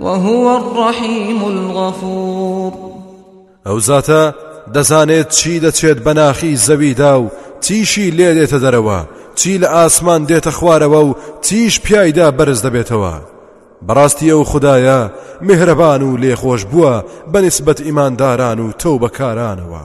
وهو الرحیم الغفور ئەو زاتە دەزانێت چی دەچێت بەناخی زەویدا و تیشی لێ دێتە دەرەوە چی لە ئاسمان دێتە خوارەوە و تیش پیایدا بەرز دەبێتەوە بەڕاستی ئەو خدایە مهرەبان و لێخۆش بووە بەنسبەت ئیمانداران و تەو بەکارانەوە.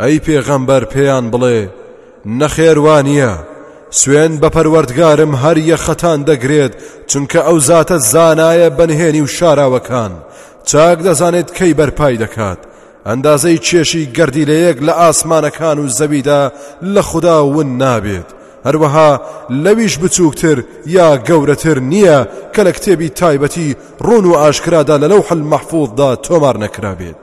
ئەی پێغەمبەر پێیان بڵێ نەخێر وانییە سوێن بە پەروەردگارم هەر یەخەتان دەگرێت چونکە ئەو زاتە زانایە بەنهێنی و شاراوەکان چاک دەزانێت کەی بەرپای دەکات ئەندازەی کێشی گەردیلەیەک لە ئاسمانەکان و زەویدا لە خوددا ون نابێت هەروەها لەویش بچووکتر یا گەورەتر نییە کە لە کتێبی تایبەتی ڕون و ئاشکرادا لە لەو حل مەحفوظدا تۆمار نەکرابێت.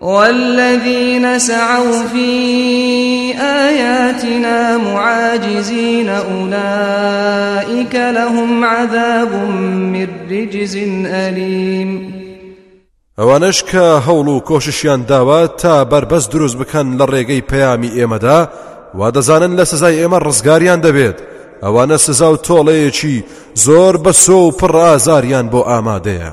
والذین سعوا فی آیاتنا معاجزین اولئک لهم عذاب من رجز الیم ئەوانەش کە هەوڵ و کۆششیان داوە تا بەربەست دروست بکەن لە ڕێگەی پەیامی ئێمەدا وا دەزانن لە سزای ئێمە ڕزگاریان دەبێت ئەوانە سزا و تۆڵەیەکی زۆر بە سۆ و پڕ ئازاریان بۆ ئامادەیە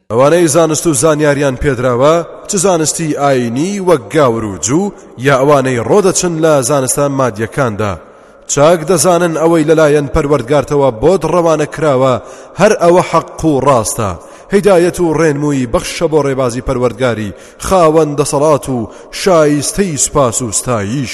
ئەوانەی زانست و زانیاریان پێدراوە چ زانستی ئاینی وەک گاور و جوو یا ئەوانەی ڕۆدەچن لە زانستە مادیەکاندا چاک دەزانن ئەوەی لەلایەن پەروەردگارتەوە بۆت ڕەوانە کراوە هەر ئەوە حەق و ڕاستە هیدایەت و ڕێنمووی بەخشە بۆ ڕێبازی پەروەردگاری خاوەن دەسەڵات و شایستەی سوپاس و ستاییش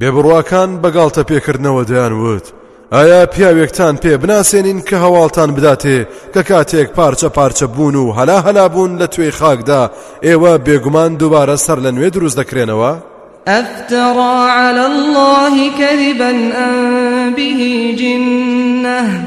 بێبڕواکان بە گاڵتەپێکردنەوە دەیان وت، ئایا پیاوێکتان پێ بناسێنین کە هەواڵتان بداتێ کە کاتێک پارچە پارچە بوون و هەلا هەلا بوون لە توێی خاکدا ئێوە بێگومان دووبارە سەر لە نوێ دروست دەکرێنەوە؟ أفترى على الله كذبا أم به جنة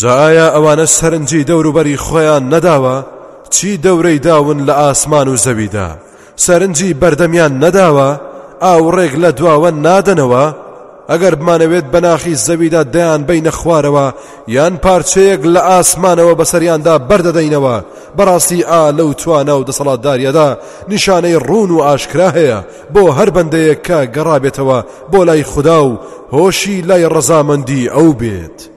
جا ئایا ئەوانەش سەرنجی دەوروبەری خۆیان نەداوە چی دەورەی داون لە ئاسمان و زەویدا سەرنجی بەردەمیان نەداوە ئاوڕێک لە دواوە نادەنەوە ئەگەر بمانەوێت بە ناخی زەویدا دەیان بینە خوارەوە یان پارچەیەک لە ئاسمانەوە بەسەریاندا بەردەدەینەوە بەڕاستی ئا لەو توانا و دەسەڵاتداریەدا نیشانەی ڕون و ئاشکرا هەیە بۆ هەر بەندەیەک کە گەڕابێتەوە بۆ لای خوددا و هۆشی لای ڕەزامەندی ئەو بێت.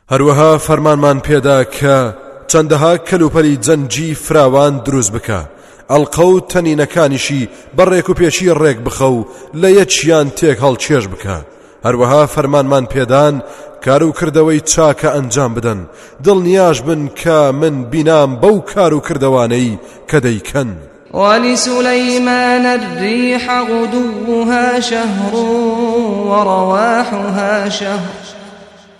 هەروەها فەرمانمان پێدا کە چەندەها کەلوپەلی جەنگی فراوان دروست بکە ئەڵقە و تەنینەکانیشی بە ڕێک و پێشی ڕێک بخە و لە یەکیان تێک هەڵکێش بکە هەروەها فەرمانمان پێدان کار و کردەوەی چاکە ئەنجام بدەن دڵنیاش بن کە من بینام بەو کار و کردەوانەی کە دەیکەن ولسليمان الريح غدوها شهر ورواحها شهر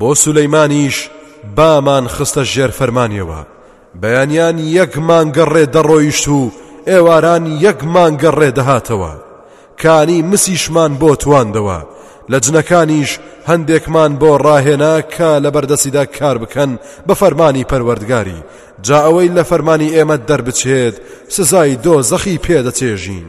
بۆ سولەیمانیش بامان خستە ژێر فەرمانیەوە، بەیانیان یەک مانگە ڕێ دەڕۆیشت و ئێواران یەک مانگە ڕێ دەهاتەوە، کانی مسیشمان بۆ تواندەوە، لە جنەکانیش هەندێکمان بۆ ڕاهێنا کە لە بەردەسیدا کار بکەن بە فەرمانی پەروەردگاری، جا ئەوەی لە فەرمانی ئێمە دەربچێت سزای دۆزەخی پێ دەچێژین.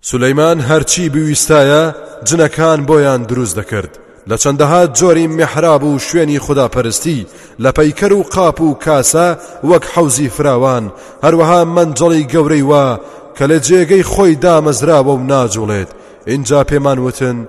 سولەیمان هەرچی بویستایە جنەکان بۆیان دروست دەکرد لە چەندەها جۆری میحراب و شوێنی خوداپەرستی لە پەیکەر و قاپ و کاسە وەک حەوزی فراوان هەروەها مەنجەڵی گەورەی وا کە لە جێگەی خۆی دامەزراوە و ناجوڵێت اینجا پێمان وتن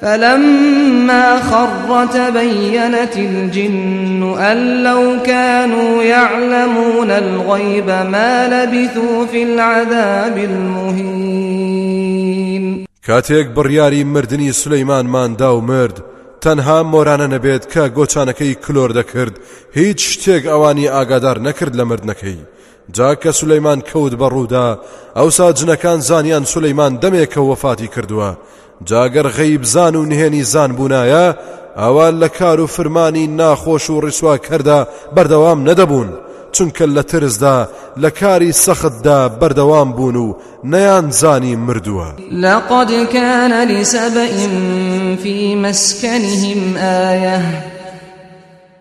فلما خر تبینت الجن ان لو کانوا یعلمون الغیب ما لبثوا فی العذاب المهین کاتێک بڕیاری مردنی سولەیمانمان دا و مرد تەنها مۆرانە نەبێت کە گۆچانەکەی کلۆر دەکرد هیچ شتێک ئەوانی ئاگادار نەکرد لە مردنەکەی جا کە سولەیمان کەوت بە ڕوودا ئەوسا جنەکان زانیان سولەیمان دەمێکە وەفاتی کردووە جاگەر غەیب زان و نهێنی زان بوونایە ئەوە لە کار و فرمانی ناخۆش و ڕیسوا کەردا بەردەوام نەدەبوون چونکە لە ترسدا لە کاری سەختدا بەردەوام بوون و نەیان زانی مردووە لەقد كان لسبئ في مسكنهم آية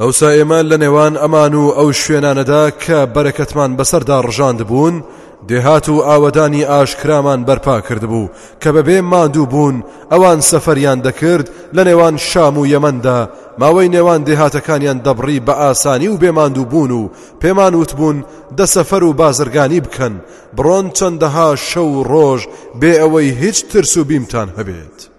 ئەوسا ئێمە لە نێوان ئەمان و ئەو شوێنانەدا کە بەرەکەتمان بەسەردا ڕژاند بوون دێهات و ئاوەدانی ئاشکرامان بەرپا کردبوو کە بەبێ ماندوو بوون ئەوان سەفەریان دەکرد لە نێوان شام و یەمەندا ماوەی نێوان دێهاتەکانیان دەبڕی بە ئاسانی و بێماندوو بوون و پێمان وتبوون دە سەفەر و بازرگانی بکەن بڕۆن چەندەها شەو و ڕۆژ بێ ئەوەی هیچ ترس و بیمتان هەبێت.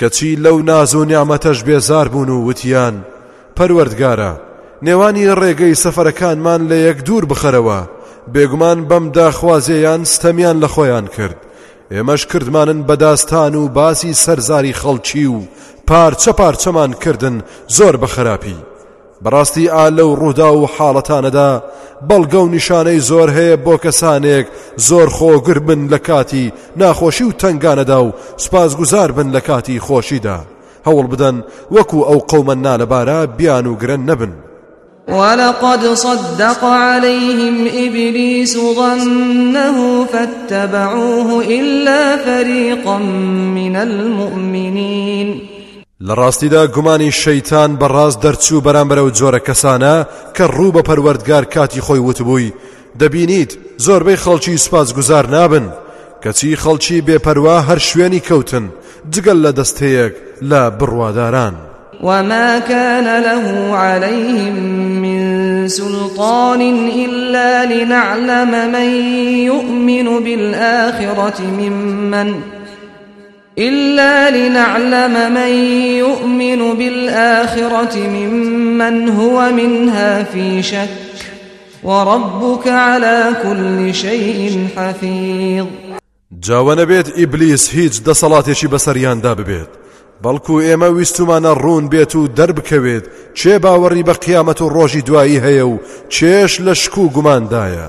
کەچی لەو ناز و نیعمەتەش بێزار بوون و وتیان، پەروەردگارە، نێوانی ڕێگەی سەفەرەکانمان لە یەک دوور بخەرەوە، بێگومان بەم داخوازیەیان ستەمیان لە خۆیان کرد، ئێمەش کردمانن بە داستان و باسی سەرزاری خەڵکی و پارچە پارچەمان کردن زۆر بە خەراپی. بەڕاستی ئا لەو ڕووداو و حاڵەتانەدا بەڵگە و نیشانەی زۆر هەیە بۆ کەسانێک زۆر خۆگر بن لە کاتی ناخۆشی و تەنگانەدا و سوپاسگوزار بن لە کاتی خۆشیدا هەوڵ بدەن وەکو ئەو قەومە نالەبارە بیان و گرە نەبن. ولقد صدق عليهم إبليس ظنه فاتبعوه إلا فريقا من المؤمنين لە ڕاستیدا گومانی شەیتان بە ڕاست دەرچوو بەرامبەر ئەو جۆرە کەسانە کە ڕوو بە پەروەردگار کاتی خۆی وتبووی دەبینیت زۆربەی خەڵکی سوپاس گوزار نابن کەچی خەڵکی بێپەروا هەر شوێنی کەوتن جگەل لە دەستەیەک لە بڕواداران وما كان له عليهم من سلطان إلا لنعلم من يؤمن بالآخرة ممن الا لنعلم من یومن بالآخرة ممن هو منها فی شک وربک علی کل شیء حفیظ جا وەنەبێت ئیبلیس هیچ دەسەڵاتێکی بەسەریاندا ببێت بەڵکو ئێمە ویستومانە ڕوون بێت و دەربکەوێت چێ باوەڕی بە قیامەت و ڕۆژی دوایی هەیە و چێش لە شک و گوماندایە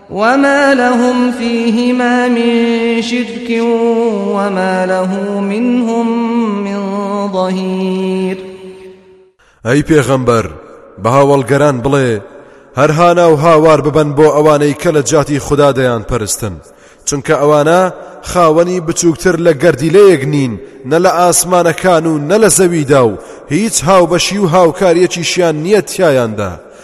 وما لهم فیهما من شرک وما له منهم من ظهیر ئەی پێغەمبەر بە هاوڵگەران بڵێ هەر هانا و هاوار ببن بۆ ئەوانەی کە لە جاتی خوددا دەیان پەرستن چونکە ئەوانە خاوەنی بچووکتر لە گەردیلەیەک نین نە لە ئاسمانەکان و نە لە زەویدا و هیچ هاوبەشی و هاوکاریەکیشیان نییە تایاندا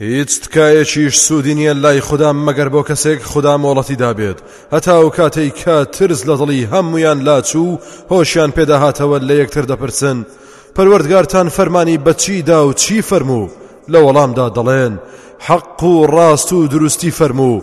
هیچ تکایەکیش سوودی نییە لای خودا مەگەر بۆ کەسێک خودا مۆڵەتی دابێت هەتا ئەو کاتەی کە ترس لە دڵی هەمویان لاچوو و هۆشیان پێداهاتەوە لە یەکتر دەپرسن پەروەردگارتان فەرمانی بەچی دا و چی فەرموو لە وەڵامدا دەڵێن حەق و ڕاست و دروستی فەرموو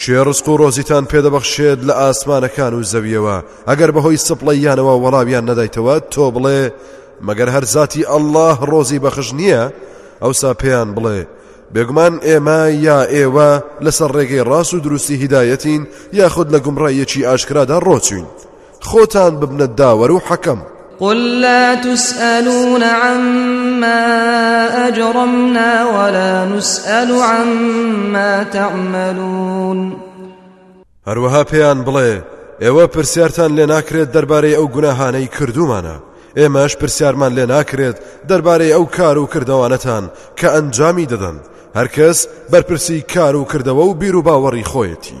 کێ ڕزق و ڕۆزیتان پێ دەبەخشێت لە ئاسمانەکان و زەویەوە ئەگەر بەهۆی سپڵەیانەوە وەڵاویان نەدایتەوە تۆ بڵێ مەگەر هەر زاتی ئەلله ڕۆزی بەخش نییە ئەوسا پێیان بڵێ بێگومان ئێمە یا ئێوە لەسەر ڕێگەی ڕاست و دروستی هیدایەتین یاخود لە گومڕایەکی ئاشکرادا ڕۆچوین خۆتان ببنە داوەر و حەکەم قل لا تسألون عما أجرمنا ولا نسأل عما تعملون هەروەها پێیان بڵێ ئێوە پرسیارتان لێ ناکرێت دەربارەی ئەو گوناهانەی کردومانە ئێمەش پرسیارمان لێ ناکرێت دەربارەی ئەو کار و کردەوانەتان کە ئەنجامی دەدەن هەرکەس بەرپرسی کار و کردەوە و بیر و باوەڕی خۆیەتی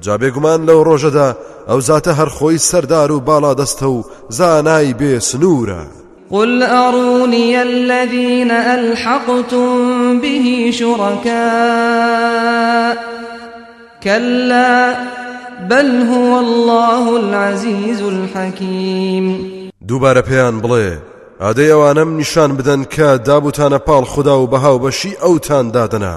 جا بێگومان لەو ڕۆژەدا ئەو زاتە هەر خۆی سەردار و باڵادەستە و زانای بێ سنوورە قل أروني الذين ألحقتم به شركاء كلا بل هو الله العزيز الحكيم دووبارە پێیان بڵێ ئادەی ئەوانم نیشان بدەن کە دابوتانە پاڵ خوددا و بەها و بەشی ئەوتان دادەنا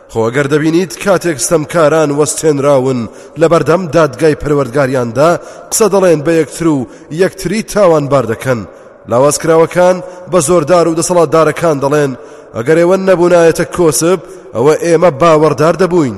خۆ ئەگەر دەبینیت کاتێک ستەمکاران وەستێنراون لەبەردەم دادگای پەروەردگاریاندا قسە دەڵێن بە یەکتر و یەکتری تاوانبار دەکەن لاوازکراوەکان بە زۆردار و دەسەڵاتدارەکان دەڵێن ئەگەر ئێوە نەبوونایەتە کۆسب ئەوە ئێمە باوەڕدار دەبووین.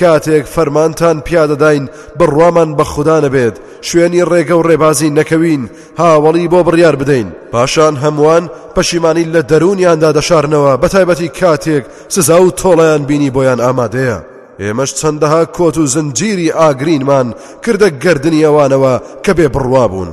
کاتێک فەرمانتان پیادەداین بڕوامان بە خودا نەبێت شوێنی ڕێگە و ڕێبازی نەکەوین هاوڵی بۆ بڕیار بدەین پاشان هەمووان پەشیمانی لە دەروونیاندا دەشارنەوە بە تایبەتی کاتێک سزا و تۆڵیان بینی بۆیان ئامادەیە ئێمەش چەندەها کۆت و زنجیری ئاگرینمان کردە گردنی ئەوانەوە کە بێ بڕوا بوون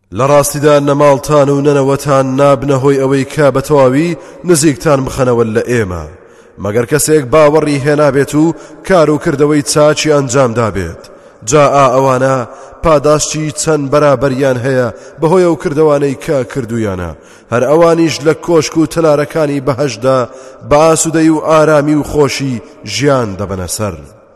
لە ڕاستیدا نە ماڵتان و نە نەوەتان نابنە هۆی ئەوەی کە بە تەواوی نزیکتان بخەنەوە لە ئێمە، مەگەر کەسێک باوەڕی هێنابێت و کار و کردەوەی چاکی ئەنجام دابێت، جا ئەوانە پاداشتی چەند بەرابەریان هەیە بەهۆی ئەو کردەوانەی کە کردوویانە، هەر ئەوانیش لە کۆشک و تەلارەکانی بەهەشتدا بە ئاسوودەیی و ئارامی و خۆشی ژیان دەبەنە سەر.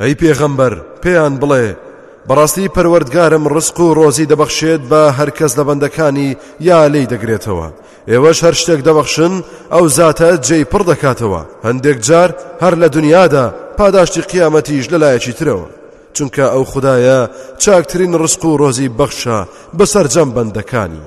ئەی پێغەمبەر، پێیان بڵێ، بەڕاستی پەروەردگارم ڕزق و ڕۆزی دەبەخشێت بە هەر کەس لە بەندەکانی یا لێی دەگرێتەوە، ئێوەش هەر شتێک دەبەخشن ئەو زاتە جێی پڕ دەکاتەوە، هەندێک جار هەر لە دنیادا پاداشتی قیامەتیش لە لایەکی ترەوە. چونکە ئەو خودایە چاکترین ڕزق و ڕۆزی بەخشە بە سەرجەم بەندەکانی.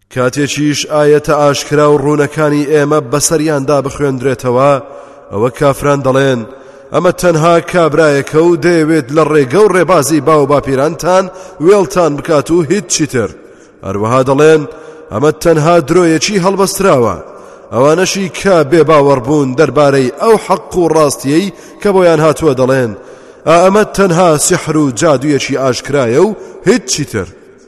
کاتێکیش ئایەتە ئاشکرا و ڕوونەکانی ئێمە بەسەریاندا بخوێندرێتەوە ئەوە کافران دەڵێن ئەمە تەنها کابرایەکە و دەیەوێت لە ڕێگە و ڕێبازی باو باپیرانتان وێڵتان بکات و هیچ چیتر هەروەها دەڵێن ئەمە تەنها درۆیەکی هەڵبەستراوە ئەوانەشی کە بێ باوەڕبوون دەربارەی ئەو حەق و ڕاستیەی کە بۆیان هاتووە دەڵێن ئەمە تەنها سحر و جادوویەکی ئاشکرایە و هیچ چیتر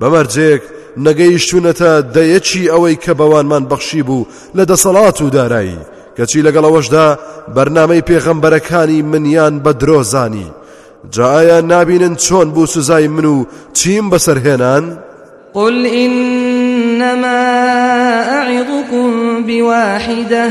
بەمەرجێک نەگەیشتونەتە دەیەکی ئەوەی کە بەوانمان بەخشی بوو لە دەسەڵات و دارایی کەچی لەگەڵ ئەوەشدا بەرنمەی پێغەمبەرەکانی منیان بە درۆزانی جاایە نابینن چۆن بوو سزای من و چیم بەسەرهێنان؟ قل إنما أعظكم بواحدة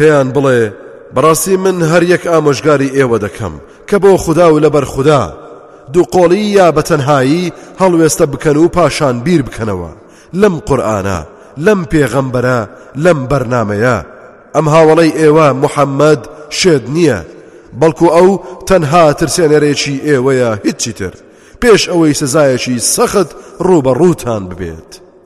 پێیان بڵێ، بەڕاستی من هەر یەک ئامۆژگاری ئێوە دەکەم کە بۆ خودا و لەبەر خودا، دووقۆڵی یا بە تەنهایی هەڵوێستە بکەن و پاشان بیر بکەنەوە لەم قورئانە، لەم پێغەمبەرە، لەم بەرنامەیە. ئەم هاوەڵەی ئێوە، محەممەد، شێت نییە، بەڵکو ئەو تەنها ترسێنەرێکی ئێوەیە هیچی تر، پێش ئەوەی سزایەکی سەخت ڕووبەڕووتان ببێت.